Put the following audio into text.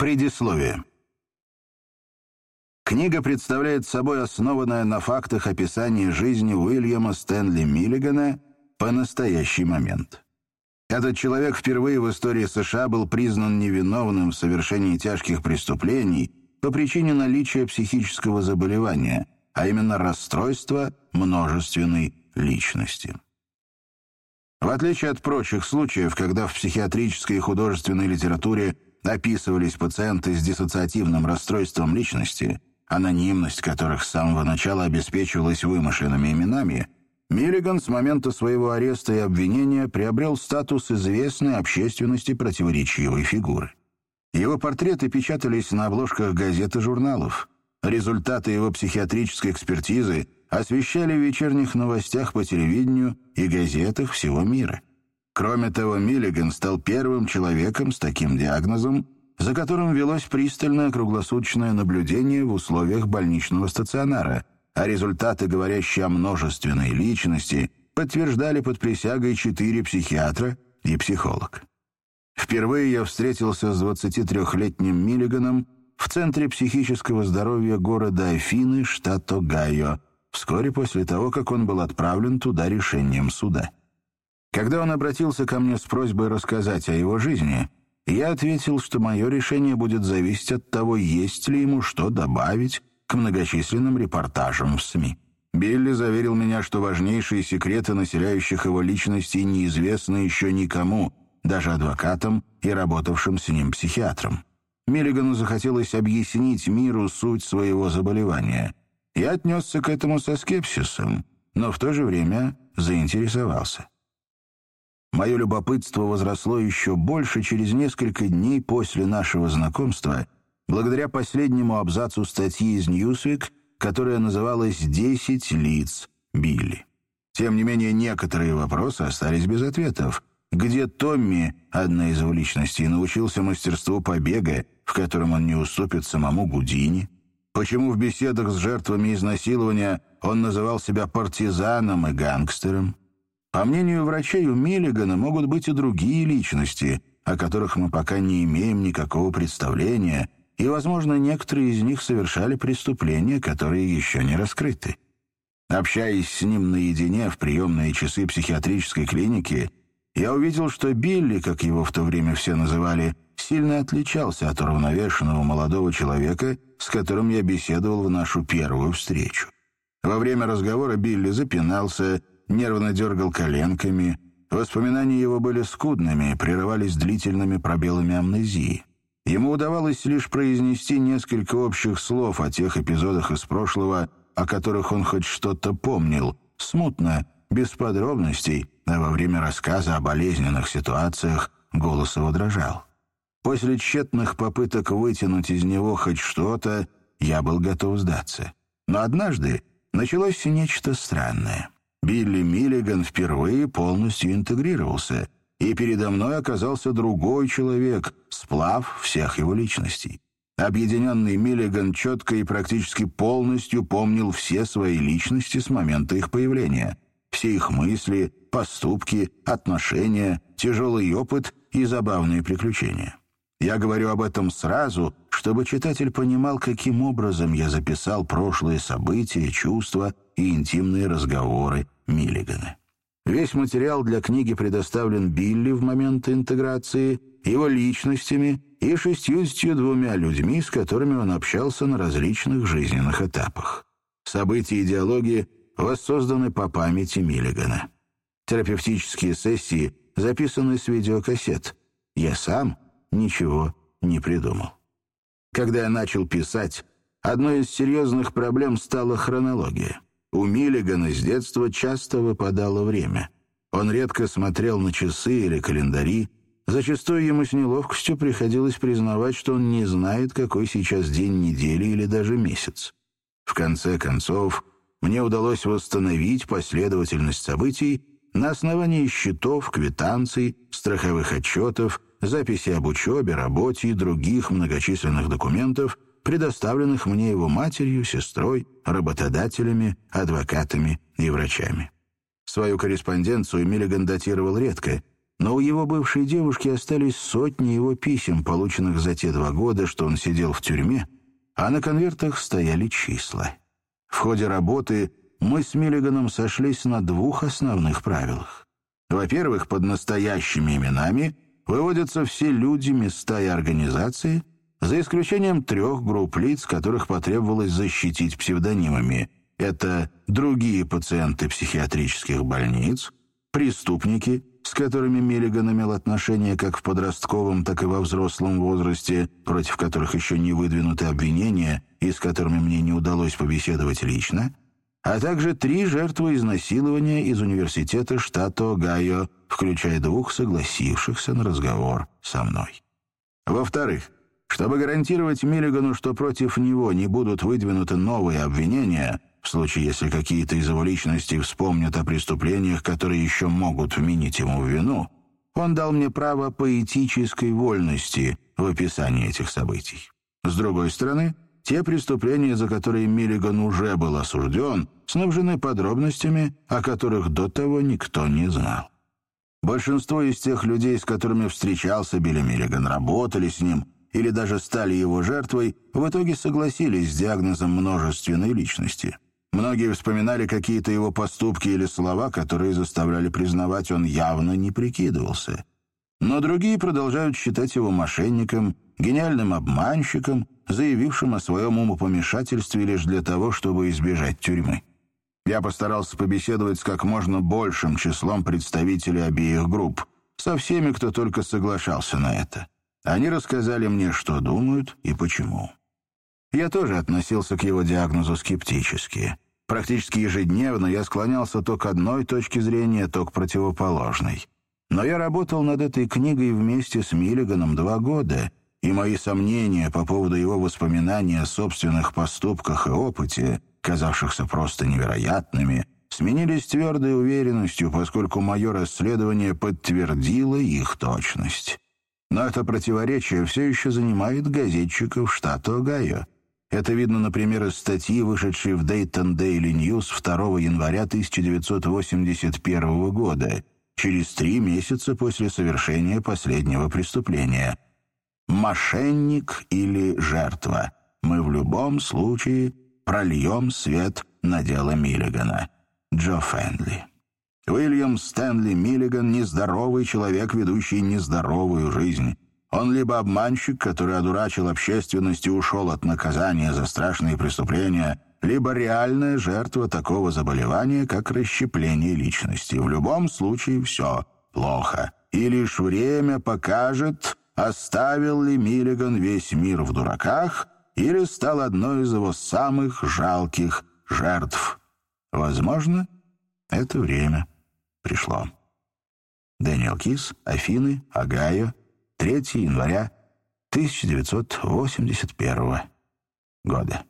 Предисловие. Книга представляет собой основанное на фактах описание жизни Уильяма Стэнли Миллигана по настоящий момент. Этот человек впервые в истории США был признан невиновным в совершении тяжких преступлений по причине наличия психического заболевания, а именно расстройства множественной личности. В отличие от прочих случаев, когда в психиатрической и художественной литературе описывались пациенты с диссоциативным расстройством личности, анонимность которых с самого начала обеспечивалась вымышленными именами, Миллиган с момента своего ареста и обвинения приобрел статус известной общественности противоречивой фигуры. Его портреты печатались на обложках газет и журналов. Результаты его психиатрической экспертизы освещали в вечерних новостях по телевидению и газетах всего мира. Кроме того, Миллиган стал первым человеком с таким диагнозом, за которым велось пристальное круглосуточное наблюдение в условиях больничного стационара, а результаты, говорящие о множественной личности, подтверждали под присягой четыре психиатра и психолог. Впервые я встретился с 23-летним Миллиганом в Центре психического здоровья города Афины, штат Огайо, вскоре после того, как он был отправлен туда решением суда. Когда он обратился ко мне с просьбой рассказать о его жизни, я ответил, что мое решение будет зависеть от того, есть ли ему что добавить к многочисленным репортажам в СМИ. Билли заверил меня, что важнейшие секреты населяющих его личностей неизвестны еще никому, даже адвокатам и работавшим с ним психиатрам. Миллигану захотелось объяснить миру суть своего заболевания. Я отнесся к этому со скепсисом, но в то же время заинтересовался. Мое любопытство возросло еще больше через несколько дней после нашего знакомства, благодаря последнему абзацу статьи из «Ньюсвик», которая называлась «Десять лиц Билли». Тем не менее, некоторые вопросы остались без ответов. Где Томми, одна из его личностей, научился мастерству побега, в котором он не уступит самому Гудини? Почему в беседах с жертвами изнасилования он называл себя партизаном и гангстером? По мнению врачей, у Миллигана могут быть и другие личности, о которых мы пока не имеем никакого представления, и, возможно, некоторые из них совершали преступления, которые еще не раскрыты. Общаясь с ним наедине в приемные часы психиатрической клиники, я увидел, что Билли, как его в то время все называли, сильно отличался от уравновешенного молодого человека, с которым я беседовал в нашу первую встречу. Во время разговора Билли запинался, нервно дергал коленками. Воспоминания его были скудными, прерывались длительными пробелами амнезии. Ему удавалось лишь произнести несколько общих слов о тех эпизодах из прошлого, о которых он хоть что-то помнил, смутно, без подробностей, а во время рассказа о болезненных ситуациях голос его дрожал. После тщетных попыток вытянуть из него хоть что-то, я был готов сдаться. Но однажды началось нечто странное. Билли Миллиган впервые полностью интегрировался, и передо мной оказался другой человек, сплав всех его личностей. Объединенный Миллиган четко и практически полностью помнил все свои личности с момента их появления. Все их мысли, поступки, отношения, тяжелый опыт и забавные приключения. Я говорю об этом сразу, чтобы читатель понимал, каким образом я записал прошлые события, чувства и интимные разговоры Миллигана. Весь материал для книги предоставлен Билли в момент интеграции, его личностями и шестьюдесятью двумя людьми, с которыми он общался на различных жизненных этапах. События и диалоги воссозданы по памяти Миллигана. Терапевтические сессии записаны с видеокассет. Я сам ничего не придумал. Когда я начал писать, одной из серьезных проблем стала хронология. У Миллигана с детства часто выпадало время. Он редко смотрел на часы или календари. Зачастую ему с неловкостью приходилось признавать, что он не знает, какой сейчас день недели или даже месяц. В конце концов, мне удалось восстановить последовательность событий на основании счетов, квитанций, страховых отчетов, записей об учебе, работе и других многочисленных документов, предоставленных мне его матерью, сестрой, работодателями, адвокатами и врачами. Свою корреспонденцию Миллиган датировал редко. но у его бывшей девушки остались сотни его писем, полученных за те два года, что он сидел в тюрьме, а на конвертах стояли числа. В ходе работы мы с Миллиганом сошлись на двух основных правилах. Во-первых, под настоящими именами выводятся все люди, места и организации, за исключением трех групп лиц, которых потребовалось защитить псевдонимами. Это другие пациенты психиатрических больниц, преступники, с которыми Миллиган имел отношение как в подростковом, так и во взрослом возрасте, против которых еще не выдвинуты обвинения и с которыми мне не удалось побеседовать лично, а также три жертвы изнасилования из университета штата Огайо, включая двух согласившихся на разговор со мной. Во-вторых, чтобы гарантировать Миллигану, что против него не будут выдвинуты новые обвинения, в случае, если какие-то из его личностей вспомнят о преступлениях, которые еще могут вменить ему в вину, он дал мне право поэтической вольности в описании этих событий. С другой стороны, те преступления, за которые Миллиган уже был осужден, снабжены подробностями, о которых до того никто не знал. Большинство из тех людей, с которыми встречался Билли Миллиган, работали с ним или даже стали его жертвой, в итоге согласились с диагнозом множественной личности. Многие вспоминали какие-то его поступки или слова, которые заставляли признавать, он явно не прикидывался. Но другие продолжают считать его мошенником, гениальным обманщиком, заявившим о своем умопомешательстве лишь для того, чтобы избежать тюрьмы. Я постарался побеседовать с как можно большим числом представителей обеих групп, со всеми, кто только соглашался на это. Они рассказали мне, что думают и почему. Я тоже относился к его диагнозу скептически. Практически ежедневно я склонялся то к одной точке зрения, то к противоположной. Но я работал над этой книгой вместе с Миллиганом два года, и мои сомнения по поводу его воспоминаний о собственных поступках и опыте, казавшихся просто невероятными, сменились твердой уверенностью, поскольку мое расследование подтвердило их точность. Но это противоречие все еще занимает газетчиков штата Огайо. Это видно, например, из статьи, вышедшей в Dayton Daily News 2 января 1981 года, через три месяца после совершения последнего преступления. «Мошенник или жертва? Мы в любом случае прольем свет на дело Миллигана». Джо Фэнли. Уильям Стэнли Миллиган — нездоровый человек, ведущий нездоровую жизнь. Он либо обманщик, который одурачил общественность и ушел от наказания за страшные преступления, либо реальная жертва такого заболевания, как расщепление личности. В любом случае все плохо. И лишь время покажет, оставил ли Миллиган весь мир в дураках или стал одной из его самых жалких жертв. Возможно, это время пришло. Дэниел Кис, Афины, Огайо, 3 января 1981 года.